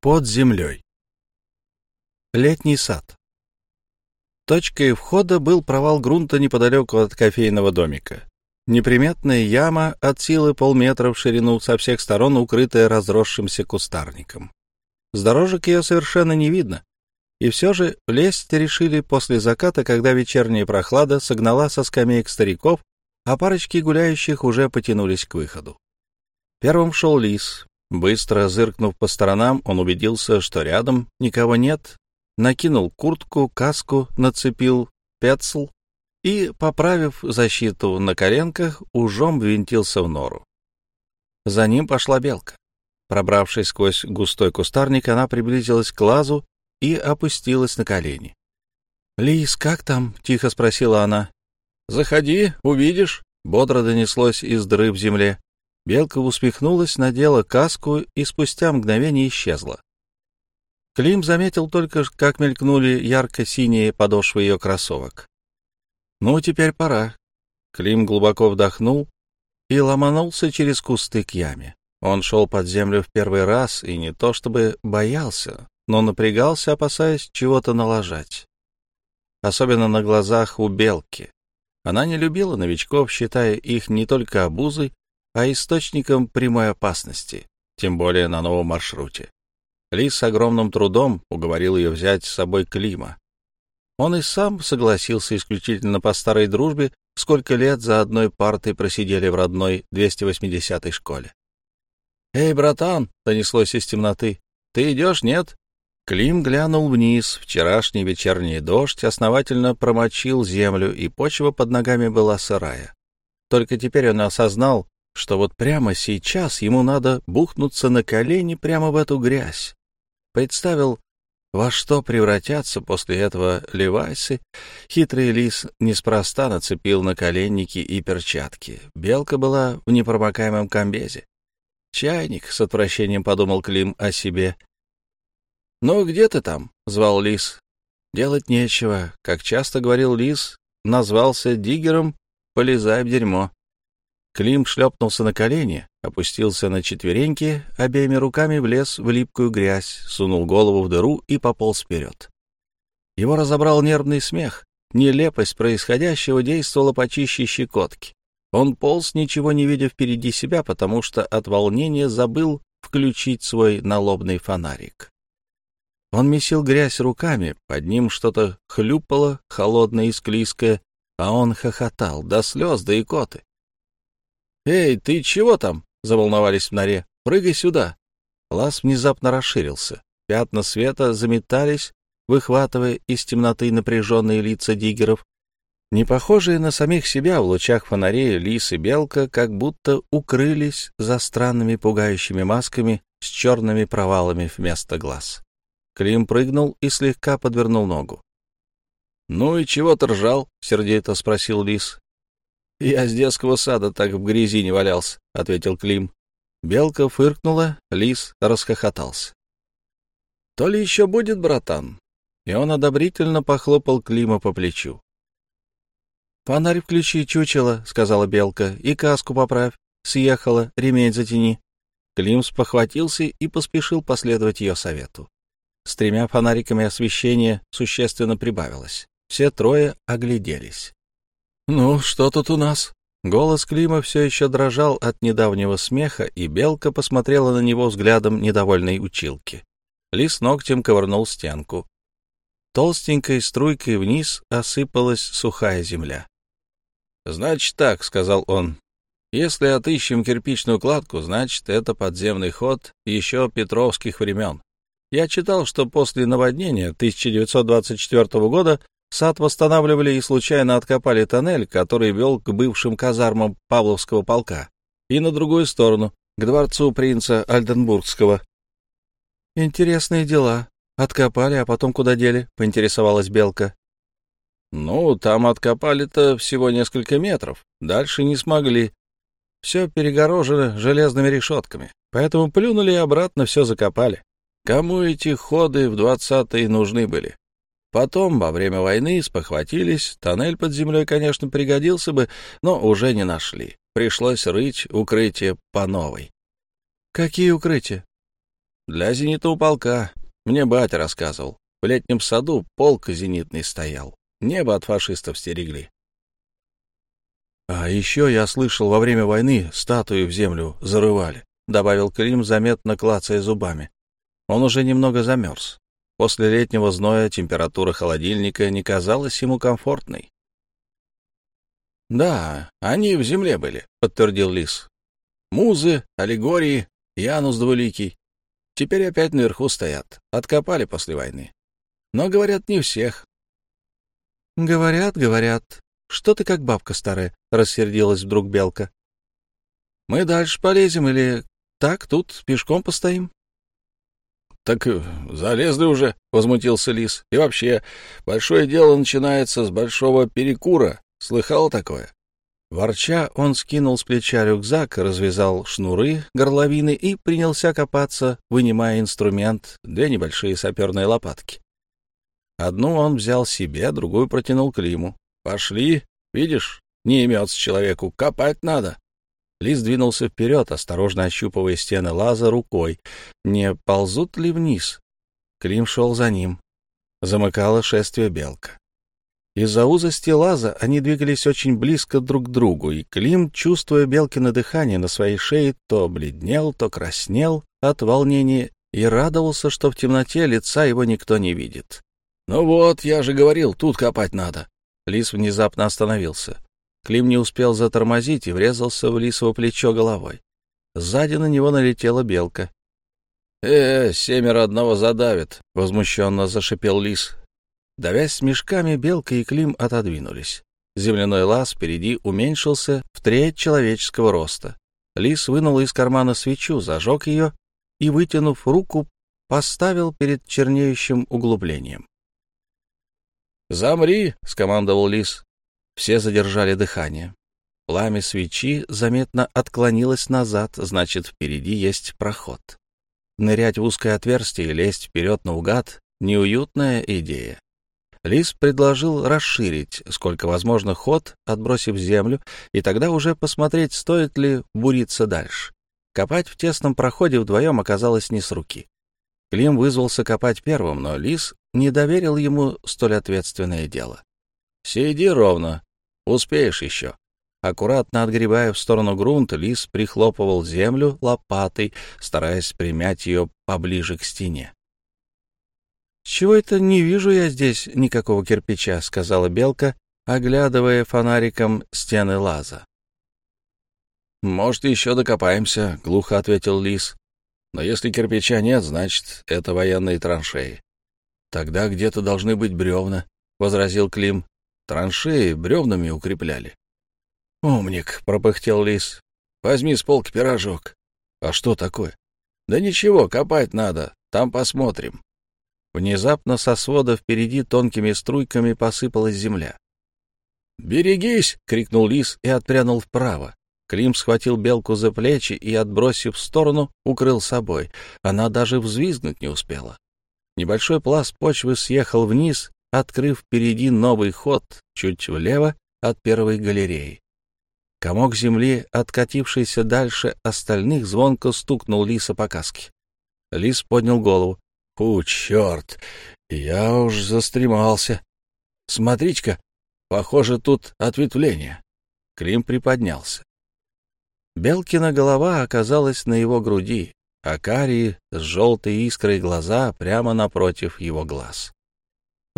Под землей. Летний сад. Точкой входа был провал грунта неподалеку от кофейного домика. Неприметная яма от силы полметра в ширину, со всех сторон укрытая разросшимся кустарником. С дорожек ее совершенно не видно. И все же лезть решили после заката, когда вечерняя прохлада согнала со скамеек стариков, а парочки гуляющих уже потянулись к выходу. Первым шел лис, Быстро зыркнув по сторонам, он убедился, что рядом никого нет, накинул куртку, каску, нацепил пецл и, поправив защиту на коленках, ужом ввинтился в нору. За ним пошла белка. Пробравшись сквозь густой кустарник, она приблизилась к лазу и опустилась на колени. «Лис, как там?» — тихо спросила она. «Заходи, увидишь», — бодро донеслось из дыры в земле. Белка усмехнулась, надела каску и спустя мгновение исчезла. Клим заметил только, как мелькнули ярко-синие подошвы ее кроссовок. «Ну, теперь пора». Клим глубоко вдохнул и ломанулся через кусты к яме. Он шел под землю в первый раз и не то чтобы боялся, но напрягался, опасаясь чего-то налажать. Особенно на глазах у белки. Она не любила новичков, считая их не только обузой, а источником прямой опасности, тем более на новом маршруте. Лис с огромным трудом уговорил ее взять с собой Клима. Он и сам согласился исключительно по старой дружбе, сколько лет за одной партой просидели в родной 280-й школе. «Эй, братан!» — донеслось из темноты. «Ты идешь, нет?» Клим глянул вниз. Вчерашний вечерний дождь основательно промочил землю, и почва под ногами была сырая. Только теперь он осознал, что вот прямо сейчас ему надо бухнуться на колени прямо в эту грязь. Представил, во что превратятся после этого левайсы. Хитрый лис неспроста нацепил на коленники и перчатки. Белка была в непромокаемом комбезе. «Чайник», — с отвращением подумал Клим о себе. «Ну, где ты там?» — звал лис. «Делать нечего. Как часто говорил лис, назвался диггером, полезай в дерьмо». Клим шлепнулся на колени, опустился на четвереньки, обеими руками влез в липкую грязь, сунул голову в дыру и пополз вперед. Его разобрал нервный смех. Нелепость происходящего действовала почище щекотки. Он полз, ничего не видя впереди себя, потому что от волнения забыл включить свой налобный фонарик. Он месил грязь руками, под ним что-то хлюпало, холодное и склизкое, а он хохотал, до слез, до икоты. «Эй, ты чего там?» — заволновались в норе. «Прыгай сюда!» Лаз внезапно расширился. Пятна света заметались, выхватывая из темноты напряженные лица диггеров. Не похожие на самих себя в лучах фонарей лис и белка как будто укрылись за странными пугающими масками с черными провалами вместо глаз. Клим прыгнул и слегка подвернул ногу. — Ну и чего ты ржал? — сердито спросил лис. «Я с детского сада так в грязи не валялся», — ответил Клим. Белка фыркнула, лис расхохотался. «То ли еще будет, братан?» И он одобрительно похлопал Клима по плечу. «Фонарь включи, чучело», — сказала Белка, — «и каску поправь. Съехала, ремень затяни». Клим спохватился и поспешил последовать ее совету. С тремя фонариками освещение существенно прибавилось. Все трое огляделись. «Ну, что тут у нас?» Голос Клима все еще дрожал от недавнего смеха, и Белка посмотрела на него взглядом недовольной училки. Лис ногтем ковырнул стенку. Толстенькой струйкой вниз осыпалась сухая земля. «Значит так», — сказал он, — «если отыщем кирпичную кладку, значит, это подземный ход еще петровских времен. Я читал, что после наводнения 1924 года Сад восстанавливали и случайно откопали тоннель, который вел к бывшим казармам Павловского полка, и на другую сторону, к дворцу принца Альденбургского. «Интересные дела. Откопали, а потом куда дели?» — поинтересовалась Белка. «Ну, там откопали-то всего несколько метров. Дальше не смогли. Все перегорожено железными решетками. Поэтому плюнули и обратно все закопали. Кому эти ходы в двадцатые нужны были? Потом, во время войны, спохватились. Тоннель под землей, конечно, пригодился бы, но уже не нашли. Пришлось рыть укрытие по новой. — Какие укрытия? Для зенитного полка. Мне батя рассказывал. В летнем саду полк зенитный стоял. Небо от фашистов стерегли. А еще я слышал, во время войны статуи в землю зарывали, — добавил Клим, заметно клацая зубами. Он уже немного замерз. После летнего зноя температура холодильника не казалась ему комфортной. — Да, они в земле были, — подтвердил Лис. — Музы, аллегории, Янус Двуликий. Теперь опять наверху стоят. Откопали после войны. Но, говорят, не всех. — Говорят, говорят. Что ты как бабка старая? — рассердилась вдруг Белка. — Мы дальше полезем или так тут пешком постоим? — Так э, залезли уже, — возмутился Лис. — И вообще, большое дело начинается с большого перекура. Слыхал такое? Ворча, он скинул с плеча рюкзак, развязал шнуры, горловины и принялся копаться, вынимая инструмент, две небольшие саперные лопатки. Одну он взял себе, другую протянул Климу. «Пошли, видишь, не имется человеку, копать надо». Лис двинулся вперед, осторожно ощупывая стены лаза рукой. Не ползут ли вниз? Клим шел за ним. Замыкало шествие белка. Из-за узости лаза они двигались очень близко друг к другу, и Клим, чувствуя Белкино дыхание на своей шее, то бледнел, то краснел от волнения и радовался, что в темноте лица его никто не видит. «Ну вот, я же говорил, тут копать надо». Лис внезапно остановился. Клим не успел затормозить и врезался в лисово плечо головой. Сзади на него налетела белка. «Э, семеро одного задавит», — возмущенно зашипел лис. Давясь с мешками, Белка и Клим отодвинулись. Земляной лаз впереди уменьшился в треть человеческого роста. Лис вынул из кармана свечу, зажег ее и, вытянув руку, поставил перед чернеющим углублением. «Замри!» — скомандовал лис. Все задержали дыхание. Пламя свечи заметно отклонилось назад, значит, впереди есть проход. Нырять в узкое отверстие и лезть вперед наугад — неуютная идея. Лис предложил расширить, сколько возможно, ход, отбросив землю, и тогда уже посмотреть, стоит ли буриться дальше. Копать в тесном проходе вдвоем оказалось не с руки. Клим вызвался копать первым, но Лис не доверил ему столь ответственное дело. «Сиди ровно, успеешь еще». Аккуратно отгребая в сторону грунта, Лис прихлопывал землю лопатой, стараясь примять ее поближе к стене. «Чего это не вижу я здесь никакого кирпича?» — сказала Белка, оглядывая фонариком стены лаза. «Может, еще докопаемся», — глухо ответил Лис. «Но если кирпича нет, значит, это военные траншеи». «Тогда где-то должны быть бревна», — возразил Клим. «Траншеи бревнами укрепляли». «Умник», — пропыхтел Лис. «Возьми с полки пирожок». «А что такое?» «Да ничего, копать надо, там посмотрим». Внезапно со свода впереди тонкими струйками посыпалась земля. «Берегись!» — крикнул лис и отпрянул вправо. Клим схватил белку за плечи и, отбросив в сторону, укрыл собой. Она даже взвизгнуть не успела. Небольшой пласт почвы съехал вниз, открыв впереди новый ход, чуть влево от первой галереи. Комок земли, откатившийся дальше остальных, звонко стукнул лиса по каске. Лис поднял голову. Фу, черт, я уж застремался. Смотрите-ка, похоже, тут ответвление. Клим приподнялся. Белкина голова оказалась на его груди, а карие с желтой искрой глаза прямо напротив его глаз. —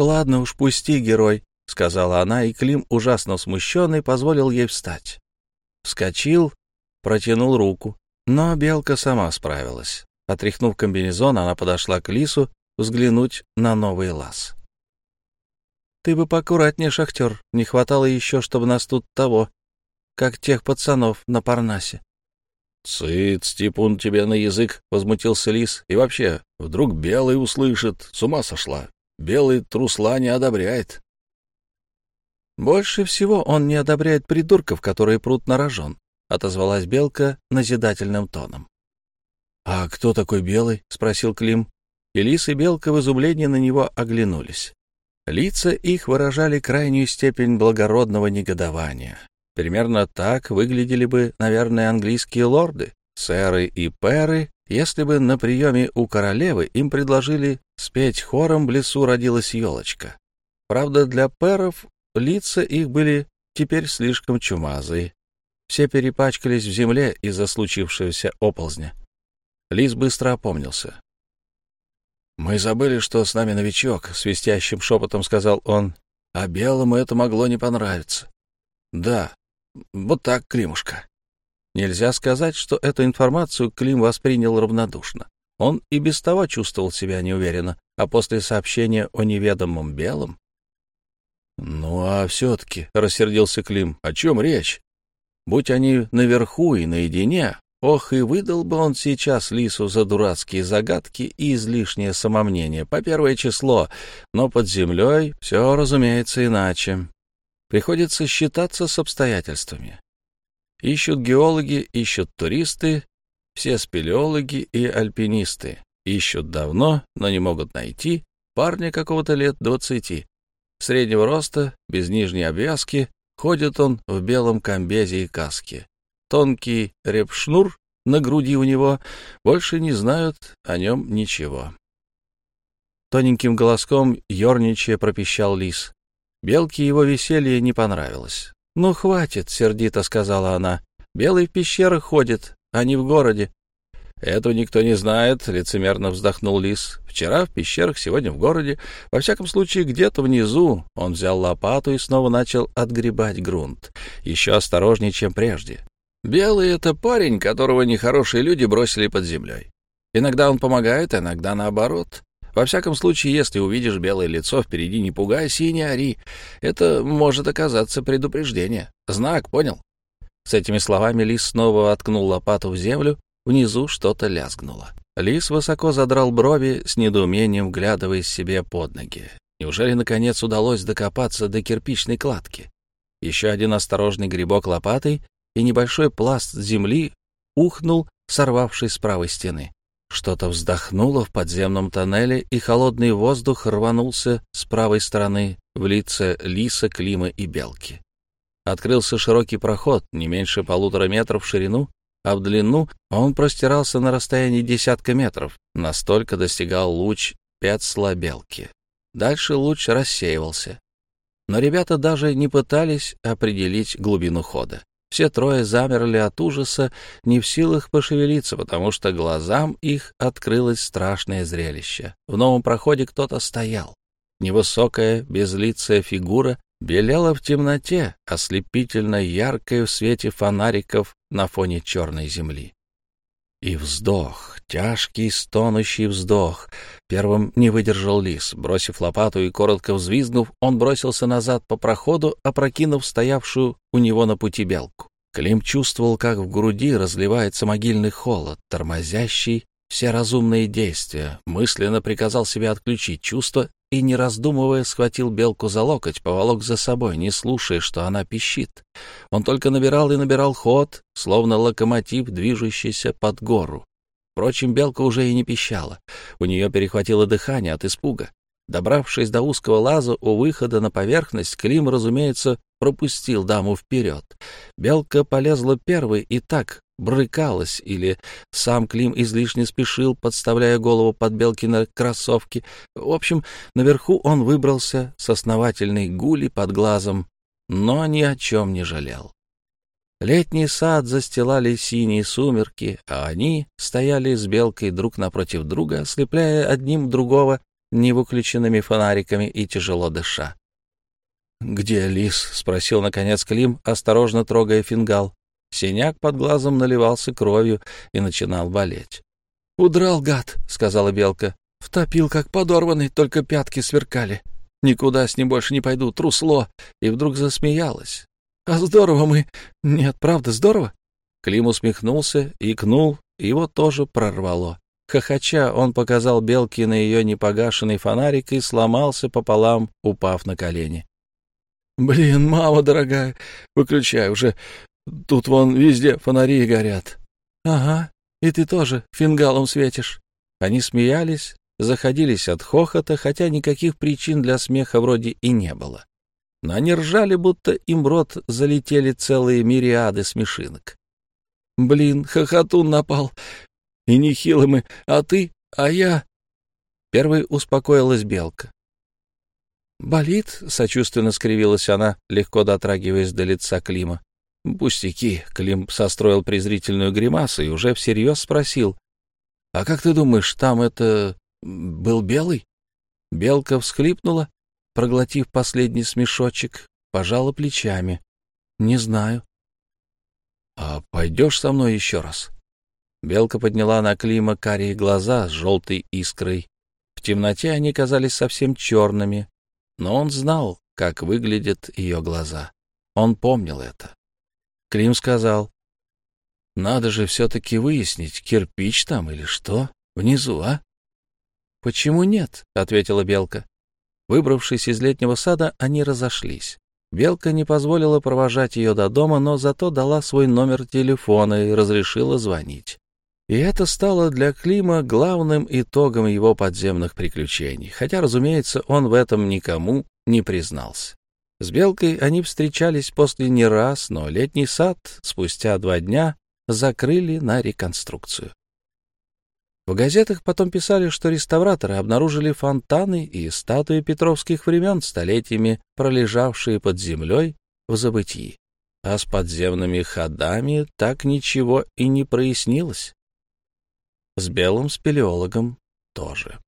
Ладно уж, пусти, герой, — сказала она, и Клим, ужасно смущенный, позволил ей встать. Вскочил, протянул руку, но белка сама справилась. Отряхнув комбинезон, она подошла к лису взглянуть на новый лаз. — Ты бы поаккуратнее, шахтер. Не хватало еще, чтобы нас тут того, как тех пацанов на Парнасе. — Цыц, типун тебе на язык, — возмутился лис. — И вообще, вдруг белый услышит. С ума сошла. Белый трусла не одобряет. — Больше всего он не одобряет придурков, которые прут на рожон, — отозвалась белка назидательным тоном. «А кто такой Белый?» — спросил Клим. И Лис и Белка в изумлении на него оглянулись. Лица их выражали крайнюю степень благородного негодования. Примерно так выглядели бы, наверное, английские лорды, сэры и пэры, если бы на приеме у королевы им предложили спеть хором «В лесу родилась елочка». Правда, для пэров лица их были теперь слишком чумазые. Все перепачкались в земле из-за случившегося оползня. Лис быстро опомнился. «Мы забыли, что с нами новичок», — свистящим шепотом сказал он. «А белому это могло не понравиться». «Да, вот так, Климушка». Нельзя сказать, что эту информацию Клим воспринял равнодушно. Он и без того чувствовал себя неуверенно, а после сообщения о неведомом белом... «Ну, а все-таки», — рассердился Клим, — «о чем речь? Будь они наверху и наедине, ох, и выдал бы он сейчас Лису за дурацкие загадки и излишнее самомнение по первое число, но под землей все, разумеется, иначе. Приходится считаться с обстоятельствами. Ищут геологи, ищут туристы, все спелеологи и альпинисты. Ищут давно, но не могут найти парня какого-то лет двадцати. Среднего роста, без нижней обвязки, ходит он в белом комбезе и каске. Тонкий репшнур на груди у него, больше не знают о нем ничего. Тоненьким голоском ерничая пропищал лис. Белке его веселье не понравилось. «Ну, хватит», — сердито сказала она. «Белый в пещерах ходит, а не в городе». «Этого никто не знает», — лицемерно вздохнул лис. «Вчера в пещерах, сегодня в городе. Во всяком случае, где-то внизу». Он взял лопату и снова начал отгребать грунт. Еще осторожнее, чем прежде. «Белый — это парень, которого нехорошие люди бросили под землей. Иногда он помогает, иногда наоборот. Во всяком случае, если увидишь белое лицо впереди, не пугайся и не ори. Это может оказаться предупреждение. Знак, понял? С этими словами лис снова воткнул лопату в землю, внизу что-то лязгнуло. Лис высоко задрал брови, с недоумением вглядываясь себе под ноги. Неужели, наконец, удалось докопаться до кирпичной кладки? Еще один осторожный грибок лопатой, и небольшой пласт земли ухнул, сорвавшись с правой стены. Что-то вздохнуло в подземном тоннеле, и холодный воздух рванулся с правой стороны в лице лиса, клима и белки. Открылся широкий проход, не меньше полутора метров в ширину, а в длину он простирался на расстоянии десятка метров. Настолько достигал луч пятсла белки. Дальше луч рассеивался. Но ребята даже не пытались определить глубину хода. Все трое замерли от ужаса, не в силах пошевелиться, потому что глазам их открылось страшное зрелище. В новом проходе кто-то стоял. Невысокая, безлицая фигура белела в темноте, ослепительно яркая в свете фонариков на фоне черной земли. И вздох, тяжкий, стонущий вздох. Первым не выдержал лис. Бросив лопату и коротко взвизгнув, он бросился назад по проходу, опрокинув стоявшую у него на пути белку. Клим чувствовал, как в груди разливается могильный холод, тормозящий все разумные действия, мысленно приказал себе отключить чувства и, не раздумывая, схватил белку за локоть, поволок за собой, не слушая, что она пищит. Он только набирал и набирал ход, словно локомотив, движущийся под гору. Впрочем, белка уже и не пищала. У нее перехватило дыхание от испуга. Добравшись до узкого лаза у выхода на поверхность, Клим, разумеется, пропустил даму вперед. Белка полезла первой и так брыкалась, или сам Клим излишне спешил, подставляя голову под Белкина кроссовки. В общем, наверху он выбрался с основательной гули под глазом, но ни о чем не жалел. Летний сад застилали синие сумерки, а они стояли с белкой друг напротив друга, ослепляя одним другого невыключенными фонариками и тяжело дыша. «Где лис?» — спросил, наконец, Клим, осторожно трогая фингал. Синяк под глазом наливался кровью и начинал болеть. «Удрал, гад!» — сказала белка. «Втопил, как подорванный, только пятки сверкали. Никуда с ним больше не пойду, трусло!» И вдруг засмеялась. «А здорово мы! Нет, правда, здорово?» Клим усмехнулся, икнул, его тоже прорвало. Хохоча, он показал белке на ее непогашенный фонарик и сломался пополам, упав на колени. «Блин, мама дорогая, выключай уже. Тут вон везде фонари горят». «Ага, и ты тоже фингалом светишь». Они смеялись, заходились от хохота, хотя никаких причин для смеха вроде и не было. Но они ржали, будто им в рот залетели целые мириады смешинок. «Блин, хохотун напал. И нехило мы, а ты, а я...» Первой успокоилась Белка. «Болит?» — сочувственно скривилась она, легко дотрагиваясь до лица Клима. «Пустяки!» — Клим состроил презрительную гримасу и уже всерьез спросил. «А как ты думаешь, там это... был белый?» Белка всхлипнула, проглотив последний смешочек, пожала плечами. «Не знаю». «А пойдешь со мной еще раз?» Белка подняла на Клима карие глаза с желтой искрой. В темноте они казались совсем черными, но он знал, как выглядят ее глаза. Он помнил это. Клим сказал, «Надо же все-таки выяснить, кирпич там или что, внизу, а?» «Почему нет?» — ответила Белка. Выбравшись из летнего сада, они разошлись. Белка не позволила провожать ее до дома, но зато дала свой номер телефона и разрешила звонить. И это стало для Клима главным итогом его подземных приключений, хотя, разумеется, он в этом никому не признался. С Белкой они встречались после не раз, но летний сад спустя два дня закрыли на реконструкцию. В газетах потом писали, что реставраторы обнаружили фонтаны и статуи петровских времен, столетиями пролежавшие под землей в забытии. А с подземными ходами так ничего и не прояснилось. С белым спелеологом тоже.